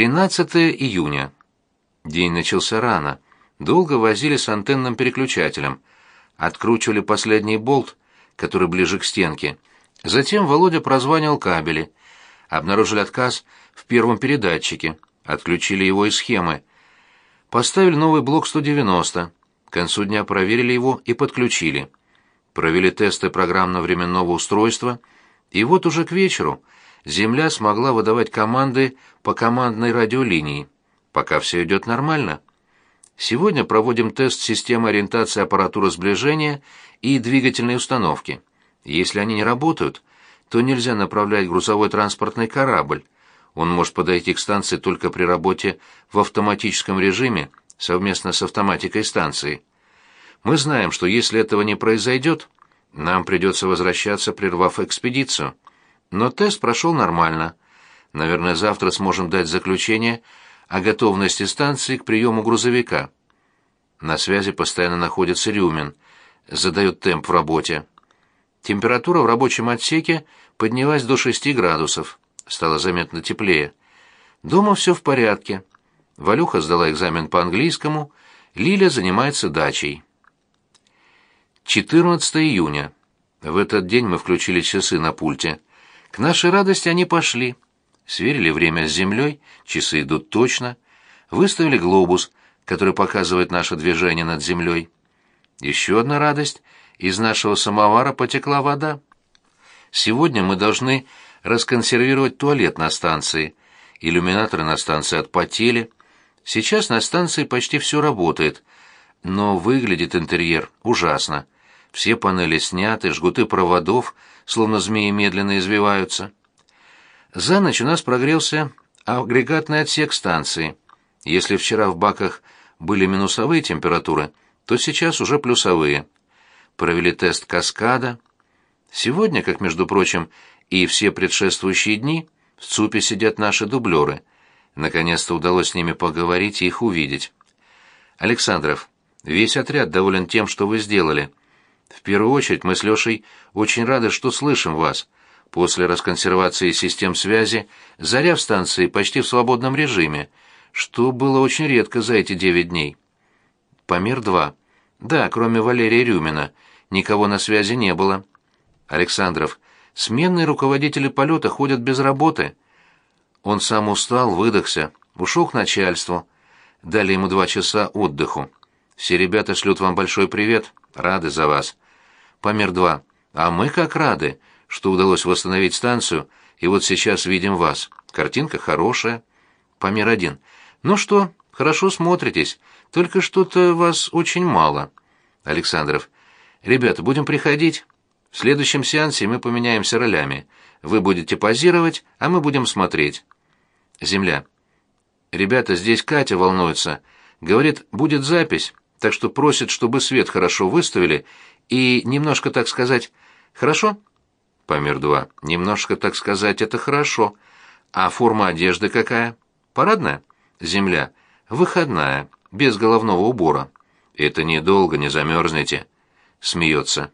13 июня. День начался рано. Долго возили с антенным переключателем. Откручивали последний болт, который ближе к стенке. Затем Володя прозванивал кабели. Обнаружили отказ в первом передатчике. Отключили его из схемы. Поставили новый блок 190. К концу дня проверили его и подключили. Провели тесты программно-временного устройства. И вот уже к вечеру Земля смогла выдавать команды по командной радиолинии. Пока все идет нормально. Сегодня проводим тест системы ориентации аппаратуры сближения и двигательной установки. Если они не работают, то нельзя направлять грузовой транспортный корабль. Он может подойти к станции только при работе в автоматическом режиме совместно с автоматикой станции. Мы знаем, что если этого не произойдет, нам придется возвращаться, прервав экспедицию. Но тест прошел нормально. Наверное, завтра сможем дать заключение о готовности станции к приему грузовика. На связи постоянно находится Рюмин, задает темп в работе. Температура в рабочем отсеке поднялась до 6 градусов, стало заметно теплее. Дома все в порядке. Валюха сдала экзамен по английскому, Лиля занимается дачей. 14 июня. В этот день мы включили часы на пульте. К нашей радости они пошли. Сверили время с землей, часы идут точно. Выставили глобус, который показывает наше движение над землей. Еще одна радость — из нашего самовара потекла вода. Сегодня мы должны расконсервировать туалет на станции. Иллюминаторы на станции отпотели. Сейчас на станции почти все работает, но выглядит интерьер ужасно. Все панели сняты, жгуты проводов, словно змеи медленно извиваются. За ночь у нас прогрелся агрегатный отсек станции. Если вчера в баках были минусовые температуры, то сейчас уже плюсовые. Провели тест каскада. Сегодня, как, между прочим, и все предшествующие дни, в ЦУПе сидят наши дублеры. Наконец-то удалось с ними поговорить и их увидеть. Александров, весь отряд доволен тем, что вы сделали. В первую очередь мы с Лешей очень рады, что слышим вас. После расконсервации систем связи заря в станции почти в свободном режиме, что было очень редко за эти девять дней. Помер 2. Да, кроме Валерия Рюмина, никого на связи не было. Александров, сменные руководители полета ходят без работы. Он сам устал, выдохся, ушел к начальству. Дали ему два часа отдыху. Все ребята шлют вам большой привет, рады за вас. Помер 2. А мы как рады, что удалось восстановить станцию, и вот сейчас видим вас. Картинка хорошая. Помер 1. Ну что, хорошо смотритесь, только что-то вас очень мало. Александров. Ребята, будем приходить. В следующем сеансе мы поменяемся ролями. Вы будете позировать, а мы будем смотреть. Земля. Ребята, здесь Катя волнуется. Говорит, будет запись, так что просит, чтобы свет хорошо выставили и немножко, так сказать, хорошо? Помер два. Немножко, так сказать, это хорошо. А форма одежды какая? Парадная? Земля. Выходная, без головного убора. Это недолго, не замерзнете. Смеется.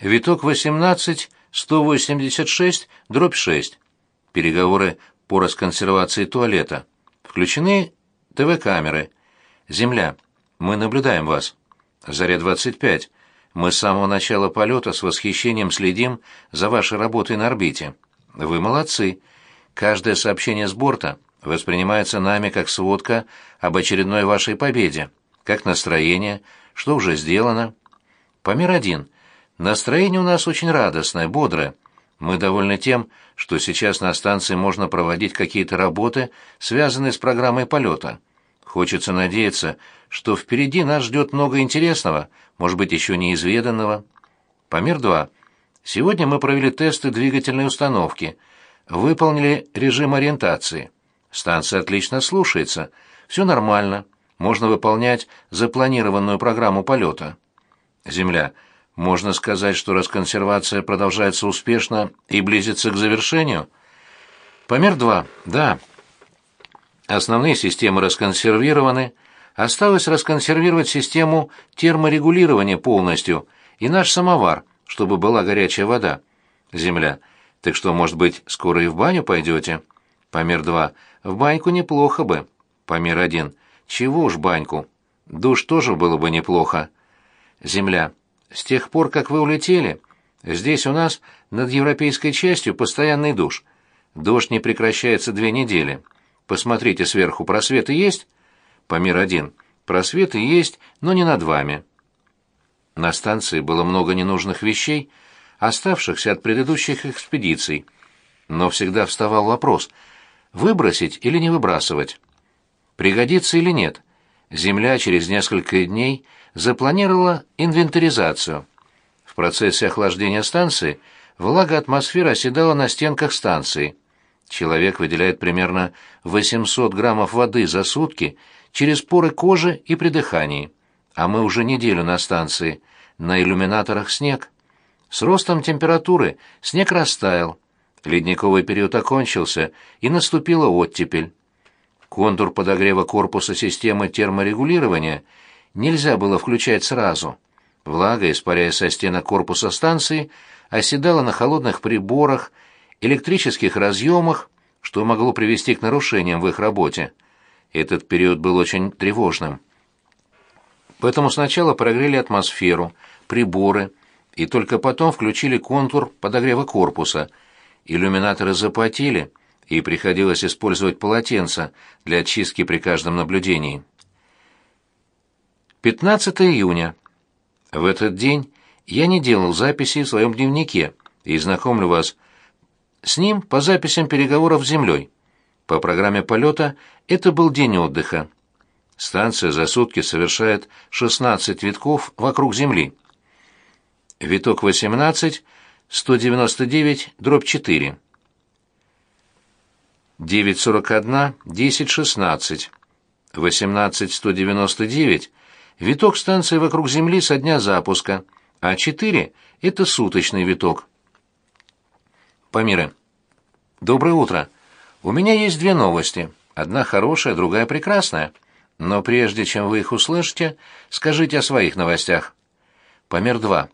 Виток 18, 186, дробь 6. Переговоры по расконсервации туалета. Включены ТВ-камеры. Земля. Мы наблюдаем вас. Заря 25. Мы с самого начала полета с восхищением следим за вашей работой на орбите. Вы молодцы. Каждое сообщение с борта воспринимается нами как сводка об очередной вашей победе. Как настроение? Что уже сделано? Помер один. Настроение у нас очень радостное, бодрое. Мы довольны тем, что сейчас на станции можно проводить какие-то работы, связанные с программой полета. Хочется надеяться, что впереди нас ждет много интересного, может быть, еще неизведанного. Помер 2. Сегодня мы провели тесты двигательной установки, выполнили режим ориентации. Станция отлично слушается, все нормально, можно выполнять запланированную программу полета. Земля. Можно сказать, что расконсервация продолжается успешно и близится к завершению? Помер 2. Да. Основные системы расконсервированы. Осталось расконсервировать систему терморегулирования полностью и наш самовар, чтобы была горячая вода. Земля. Так что, может быть, скоро и в баню пойдете? Помер два. В баньку неплохо бы. Помер один. Чего уж баньку? Душ тоже было бы неплохо. Земля. С тех пор, как вы улетели, здесь у нас над европейской частью постоянный душ. Дождь не прекращается две недели. Посмотрите сверху, просветы есть? Помер один. Просветы есть, но не над вами. На станции было много ненужных вещей, оставшихся от предыдущих экспедиций. Но всегда вставал вопрос, выбросить или не выбрасывать. Пригодится или нет? Земля через несколько дней запланировала инвентаризацию. В процессе охлаждения станции влага атмосферы оседала на стенках станции. Человек выделяет примерно 800 граммов воды за сутки через поры кожи и при дыхании. А мы уже неделю на станции. На иллюминаторах снег. С ростом температуры снег растаял. Ледниковый период окончился, и наступила оттепель. Контур подогрева корпуса системы терморегулирования нельзя было включать сразу. Влага, испаряясь со стенок корпуса станции, оседала на холодных приборах, электрических разъемах, что могло привести к нарушениям в их работе. Этот период был очень тревожным. Поэтому сначала прогрели атмосферу, приборы, и только потом включили контур подогрева корпуса. Иллюминаторы запотели, и приходилось использовать полотенца для очистки при каждом наблюдении. 15 июня. В этот день я не делал записи в своем дневнике и знакомлю вас с ним по записям переговоров с Землей. По программе полета это был день отдыха. Станция за сутки совершает 16 витков вокруг Земли. Виток 18, 199, дробь 4. 941, 1016. 18, 199. Виток станции вокруг Земли со дня запуска, а 4 — это суточный виток. Памиры. Доброе утро. У меня есть две новости. Одна хорошая, другая прекрасная. Но прежде чем вы их услышите, скажите о своих новостях. Помер 2.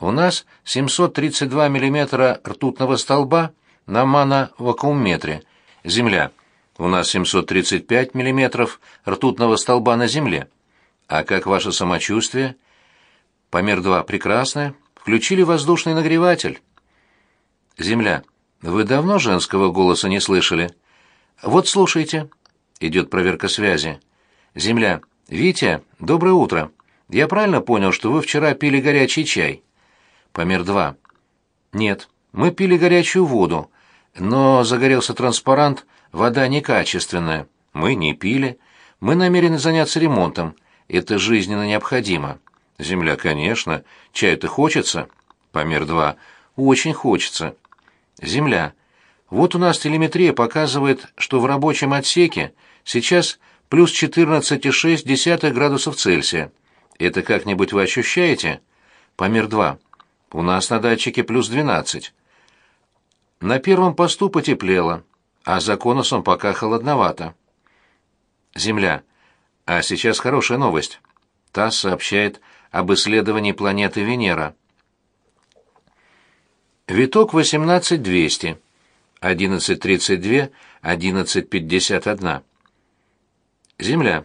У нас 732 мм ртутного столба на мановакуумметре. Земля. У нас 735 мм ртутного столба на Земле. А как ваше самочувствие? Помер 2. Прекрасное. Включили воздушный нагреватель. Земля. Вы давно женского голоса не слышали? Вот слушайте. Идет проверка связи. Земля. Витя, доброе утро. Я правильно понял, что вы вчера пили горячий чай? Помер два. Нет, мы пили горячую воду, но загорелся транспарант «Вода некачественная». Мы не пили. Мы намерены заняться ремонтом. Это жизненно необходимо. Земля, конечно. Чаю-то хочется. Помер два. Очень хочется. Земля. Вот у нас телеметрия показывает, что в рабочем отсеке сейчас плюс 14,6 градусов Цельсия. Это как-нибудь вы ощущаете? Помер 2. У нас на датчике плюс 12. На первом посту потеплело, а за конусом пока холодновато. Земля. А сейчас хорошая новость. ТАСС сообщает об исследовании планеты Венера. Виток 18200, 1132, 1151. Земля.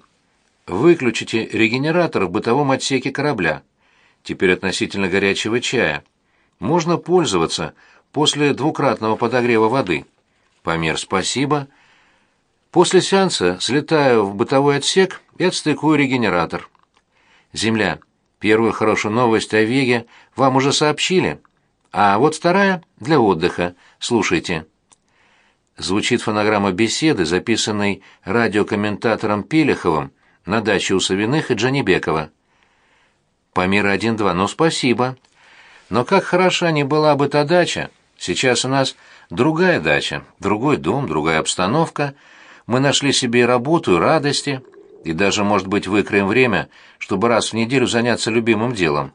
Выключите регенератор в бытовом отсеке корабля. Теперь относительно горячего чая. Можно пользоваться после двукратного подогрева воды. Помер спасибо. После сеанса слетаю в бытовой отсек и отстыкую регенератор. Земля. Первую хорошую новость о Веге вам уже сообщили. А вот вторая для отдыха. Слушайте. Звучит фонограмма беседы, записанной радиокомментатором Пелеховым на даче у Савиных и Джанибекова. Памир один-два, ну спасибо. Но как хороша не была бы та дача. Сейчас у нас другая дача, другой дом, другая обстановка. Мы нашли себе работу, и радости, и даже, может быть, выкроем время, чтобы раз в неделю заняться любимым делом.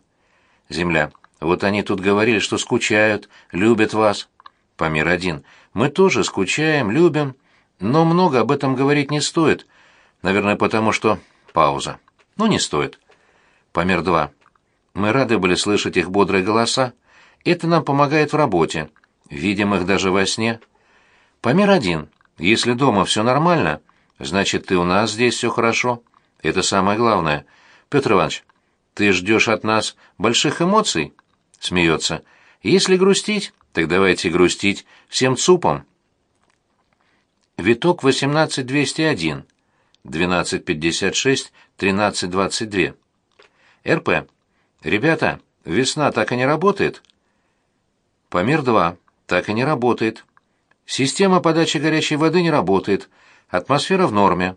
Земля. Вот они тут говорили, что скучают, любят вас. Памир один. Мы тоже скучаем, любим, но много об этом говорить не стоит. Наверное, потому что... Пауза. Ну, не стоит. Памир два. Мы рады были слышать их бодрые голоса. Это нам помогает в работе. Видим их даже во сне. Памир один. Если дома все нормально, значит, и у нас здесь все хорошо. Это самое главное. Петр Иванович, ты ждешь от нас больших эмоций? Смеется. Если грустить, так давайте грустить всем цупом. Виток 18201, 1256, 1322. РП. Ребята, весна так и не работает? Памир 2. Так и не работает. Система подачи горячей воды не работает. Атмосфера в норме.